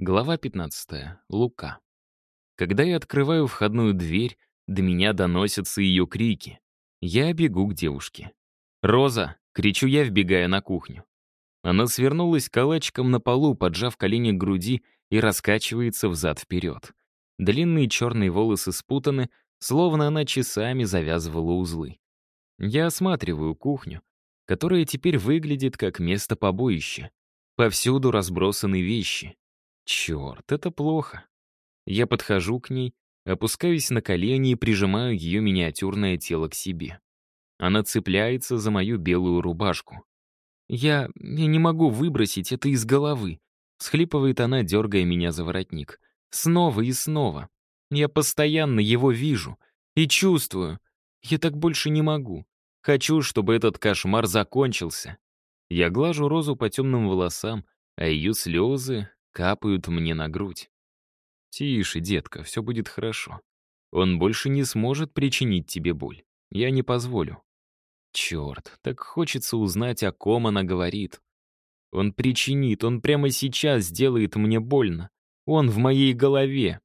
Глава 15. Лука. Когда я открываю входную дверь, до меня доносятся ее крики. Я бегу к девушке. «Роза!» — кричу я, вбегая на кухню. Она свернулась калачиком на полу, поджав колени к груди и раскачивается взад-вперед. Длинные черные волосы спутаны, словно она часами завязывала узлы. Я осматриваю кухню, которая теперь выглядит как место побоища. Повсюду разбросаны вещи. Черт, это плохо. Я подхожу к ней, опускаюсь на колени и прижимаю ее миниатюрное тело к себе. Она цепляется за мою белую рубашку. Я... я не могу выбросить это из головы. Схлипывает она, дергая меня за воротник. Снова и снова. Я постоянно его вижу и чувствую. Я так больше не могу. Хочу, чтобы этот кошмар закончился. Я глажу розу по темным волосам, а ее слезы капают мне на грудь. «Тише, детка, все будет хорошо. Он больше не сможет причинить тебе боль. Я не позволю». Черт, так хочется узнать, о ком она говорит. Он причинит, он прямо сейчас сделает мне больно. Он в моей голове.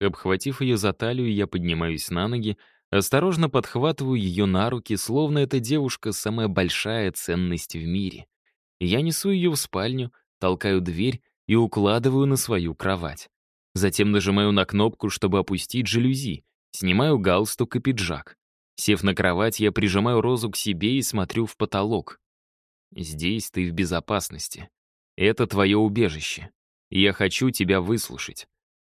Обхватив ее за талию, я поднимаюсь на ноги, осторожно подхватываю ее на руки, словно эта девушка — самая большая ценность в мире. Я несу ее в спальню, толкаю дверь и укладываю на свою кровать. Затем нажимаю на кнопку, чтобы опустить жалюзи, снимаю галстук и пиджак. Сев на кровать, я прижимаю розу к себе и смотрю в потолок. Здесь ты в безопасности. Это твое убежище. Я хочу тебя выслушать.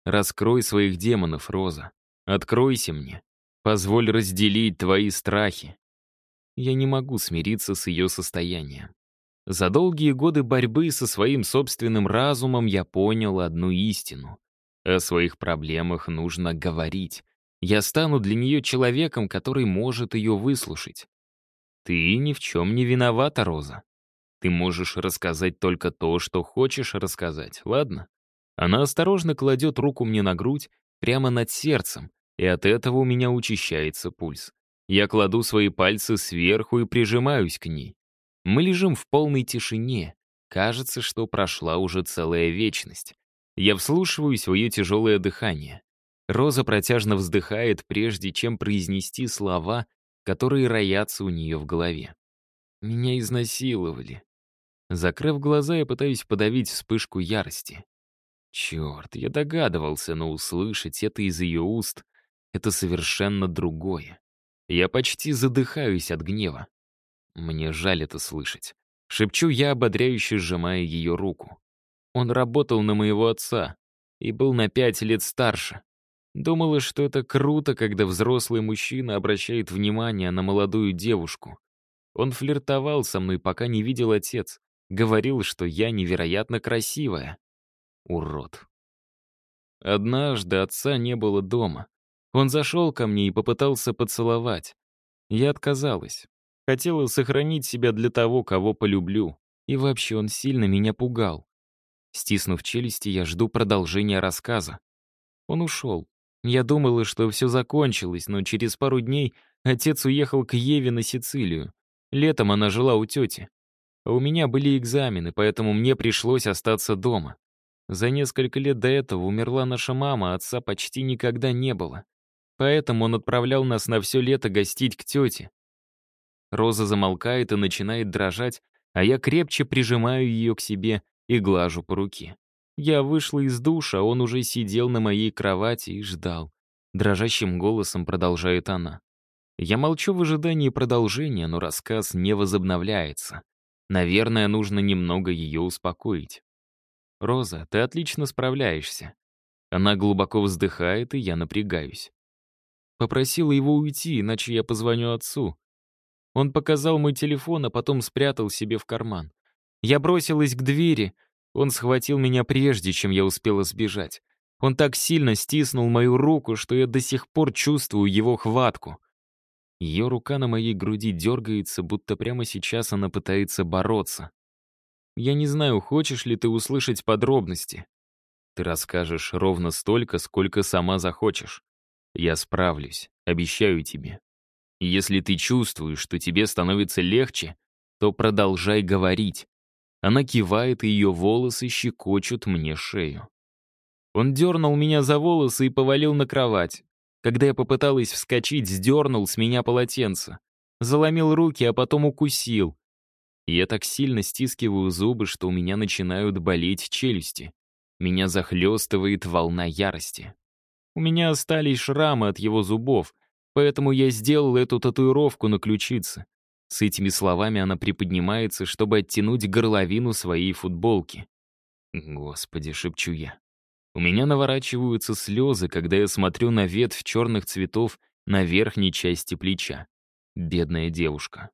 Раскрой своих демонов, Роза. Откройся мне. Позволь разделить твои страхи. Я не могу смириться с ее состоянием. За долгие годы борьбы со своим собственным разумом я понял одну истину. О своих проблемах нужно говорить. Я стану для нее человеком, который может ее выслушать. Ты ни в чем не виновата, Роза. Ты можешь рассказать только то, что хочешь рассказать, ладно? Она осторожно кладет руку мне на грудь, прямо над сердцем, и от этого у меня учащается пульс. Я кладу свои пальцы сверху и прижимаюсь к ней. Мы лежим в полной тишине. Кажется, что прошла уже целая вечность. Я вслушиваюсь в ее тяжелое дыхание. Роза протяжно вздыхает, прежде чем произнести слова, которые роятся у нее в голове. «Меня изнасиловали». Закрыв глаза, я пытаюсь подавить вспышку ярости. Черт, я догадывался, но услышать это из ее уст — это совершенно другое. Я почти задыхаюсь от гнева. Мне жаль это слышать. Шепчу я, ободряюще сжимая ее руку. Он работал на моего отца и был на пять лет старше. Думала, что это круто, когда взрослый мужчина обращает внимание на молодую девушку. Он флиртовал со мной, пока не видел отец. Говорил, что я невероятно красивая. Урод. Однажды отца не было дома. Он зашел ко мне и попытался поцеловать. Я отказалась. Хотела сохранить себя для того, кого полюблю. И вообще он сильно меня пугал. Стиснув челюсти, я жду продолжения рассказа. Он ушел. Я думала, что все закончилось, но через пару дней отец уехал к Еве на Сицилию. Летом она жила у тети. А у меня были экзамены, поэтому мне пришлось остаться дома. За несколько лет до этого умерла наша мама, отца почти никогда не было. Поэтому он отправлял нас на все лето гостить к тете. Роза замолкает и начинает дрожать, а я крепче прижимаю ее к себе и глажу по руке. Я вышла из душа, он уже сидел на моей кровати и ждал. Дрожащим голосом продолжает она. Я молчу в ожидании продолжения, но рассказ не возобновляется. Наверное, нужно немного ее успокоить. «Роза, ты отлично справляешься». Она глубоко вздыхает, и я напрягаюсь. Попросила его уйти, иначе я позвоню отцу. Он показал мой телефон, а потом спрятал себе в карман. Я бросилась к двери. Он схватил меня прежде, чем я успела сбежать. Он так сильно стиснул мою руку, что я до сих пор чувствую его хватку. Ее рука на моей груди дергается, будто прямо сейчас она пытается бороться. Я не знаю, хочешь ли ты услышать подробности. Ты расскажешь ровно столько, сколько сама захочешь. Я справлюсь, обещаю тебе. Если ты чувствуешь, что тебе становится легче, то продолжай говорить. Она кивает, и ее волосы щекочут мне шею. Он дернул меня за волосы и повалил на кровать. Когда я попыталась вскочить, сдернул с меня полотенце. Заломил руки, а потом укусил. Я так сильно стискиваю зубы, что у меня начинают болеть челюсти. Меня захлестывает волна ярости. У меня остались шрамы от его зубов, поэтому я сделал эту татуировку на ключице. С этими словами она приподнимается, чтобы оттянуть горловину своей футболки. «Господи», — шепчу я. У меня наворачиваются слезы, когда я смотрю на ветвь черных цветов на верхней части плеча. Бедная девушка.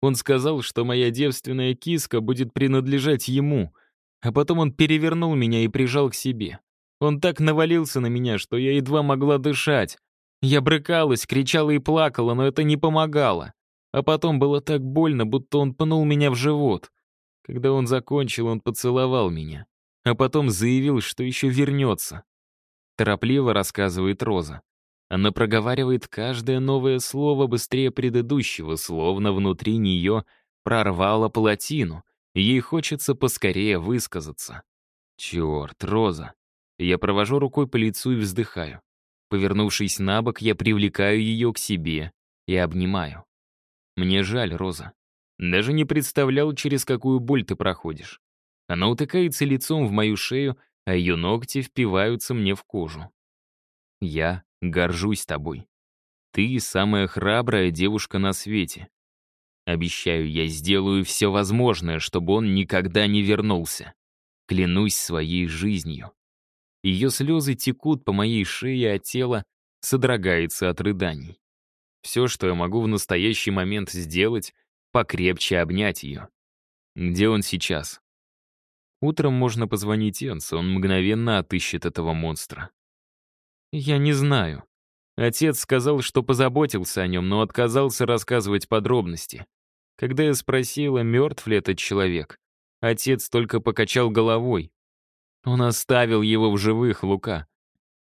Он сказал, что моя девственная киска будет принадлежать ему, а потом он перевернул меня и прижал к себе. Он так навалился на меня, что я едва могла дышать. Я брыкалась, кричала и плакала, но это не помогало. А потом было так больно, будто он пнул меня в живот. Когда он закончил, он поцеловал меня а потом заявил, что еще вернется. Торопливо рассказывает Роза. Она проговаривает каждое новое слово быстрее предыдущего, словно внутри нее прорвало плотину, ей хочется поскорее высказаться. Черт, Роза. Я провожу рукой по лицу и вздыхаю. Повернувшись на бок, я привлекаю ее к себе и обнимаю. Мне жаль, Роза. Даже не представлял, через какую боль ты проходишь. Она утыкается лицом в мою шею, а ее ногти впиваются мне в кожу. Я горжусь тобой. Ты самая храбрая девушка на свете. Обещаю, я сделаю все возможное, чтобы он никогда не вернулся. Клянусь своей жизнью. Ее слезы текут по моей шее, а тело содрогается от рыданий. Все, что я могу в настоящий момент сделать, покрепче обнять ее. Где он сейчас? Утром можно позвонить Энсу, он мгновенно отыщет этого монстра. Я не знаю. Отец сказал, что позаботился о нем, но отказался рассказывать подробности. Когда я спросила, мертв ли этот человек, отец только покачал головой. Он оставил его в живых, Лука.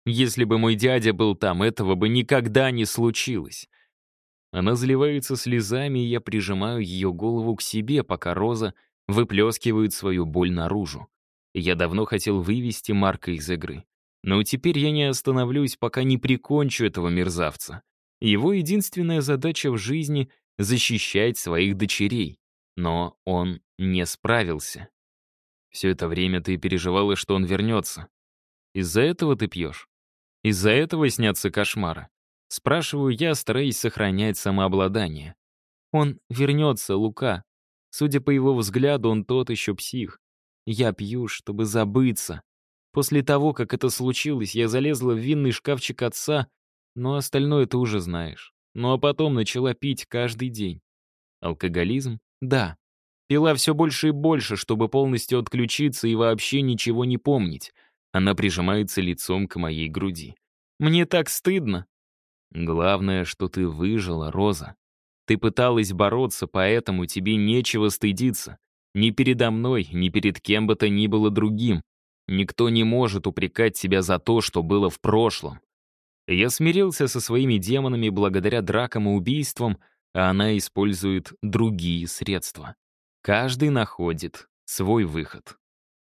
Если бы мой дядя был там, этого бы никогда не случилось. Она заливается слезами, и я прижимаю ее голову к себе, пока Роза выплескивают свою боль наружу. Я давно хотел вывести Марка из игры. Но теперь я не остановлюсь, пока не прикончу этого мерзавца. Его единственная задача в жизни — защищать своих дочерей. Но он не справился. Все это время ты переживала, что он вернется. Из-за этого ты пьешь? Из-за этого снятся кошмары? Спрашиваю я, стараясь сохранять самообладание. Он вернется, Лука. Судя по его взгляду, он тот еще псих. Я пью, чтобы забыться. После того, как это случилось, я залезла в винный шкафчик отца, но остальное ты уже знаешь. Ну а потом начала пить каждый день. Алкоголизм? Да. Пила все больше и больше, чтобы полностью отключиться и вообще ничего не помнить. Она прижимается лицом к моей груди. Мне так стыдно. Главное, что ты выжила, Роза. Ты пыталась бороться, поэтому тебе нечего стыдиться. Ни передо мной, ни перед кем бы то ни было другим. Никто не может упрекать тебя за то, что было в прошлом. Я смирился со своими демонами благодаря дракам и убийствам, а она использует другие средства. Каждый находит свой выход.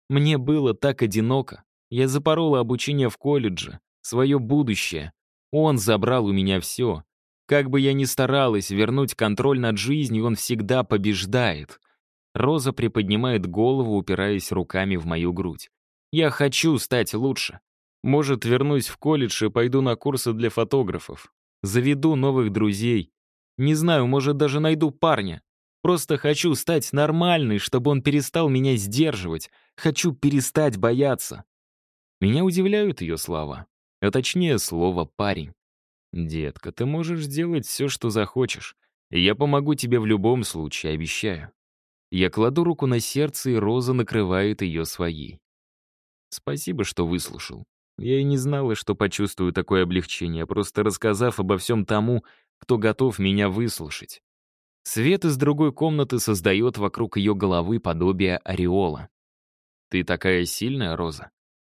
Мне было так одиноко. Я запорола обучение в колледже, свое будущее. Он забрал у меня все. Как бы я ни старалась вернуть контроль над жизнью, он всегда побеждает. Роза приподнимает голову, упираясь руками в мою грудь. Я хочу стать лучше. Может, вернусь в колледж и пойду на курсы для фотографов. Заведу новых друзей. Не знаю, может, даже найду парня. Просто хочу стать нормальной, чтобы он перестал меня сдерживать. Хочу перестать бояться. Меня удивляют ее слова. А точнее, слово «парень». «Детка, ты можешь сделать все, что захочешь. Я помогу тебе в любом случае, обещаю». Я кладу руку на сердце, и Роза накрывает ее своей. «Спасибо, что выслушал. Я и не знала, что почувствую такое облегчение, просто рассказав обо всем тому, кто готов меня выслушать. Свет из другой комнаты создает вокруг ее головы подобие ореола. «Ты такая сильная, Роза.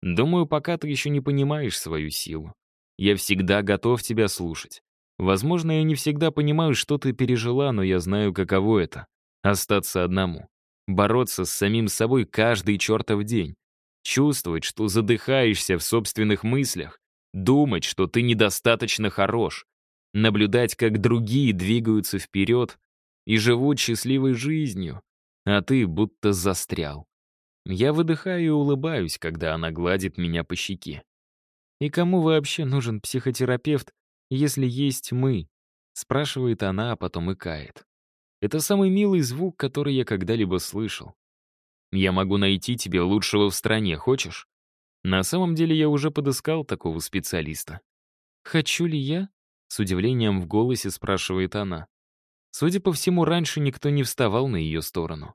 Думаю, пока ты еще не понимаешь свою силу. Я всегда готов тебя слушать. Возможно, я не всегда понимаю, что ты пережила, но я знаю, каково это — остаться одному. Бороться с самим собой каждый чертов день. Чувствовать, что задыхаешься в собственных мыслях, думать, что ты недостаточно хорош, наблюдать, как другие двигаются вперед и живут счастливой жизнью, а ты будто застрял. Я выдыхаю и улыбаюсь, когда она гладит меня по щеке. «И кому вообще нужен психотерапевт, если есть мы?» спрашивает она, а потом икает. Это самый милый звук, который я когда-либо слышал. Я могу найти тебе лучшего в стране, хочешь? На самом деле я уже подыскал такого специалиста. Хочу ли я? С удивлением в голосе спрашивает она. Судя по всему, раньше никто не вставал на ее сторону.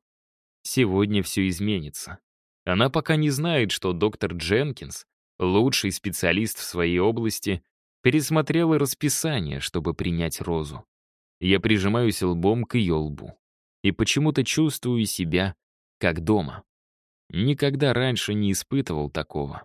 Сегодня все изменится. Она пока не знает, что доктор Дженкинс, лучший специалист в своей области, пересмотрела расписание, чтобы принять розу. Я прижимаюсь лбом к ее лбу. И почему-то чувствую себя как дома. Никогда раньше не испытывал такого.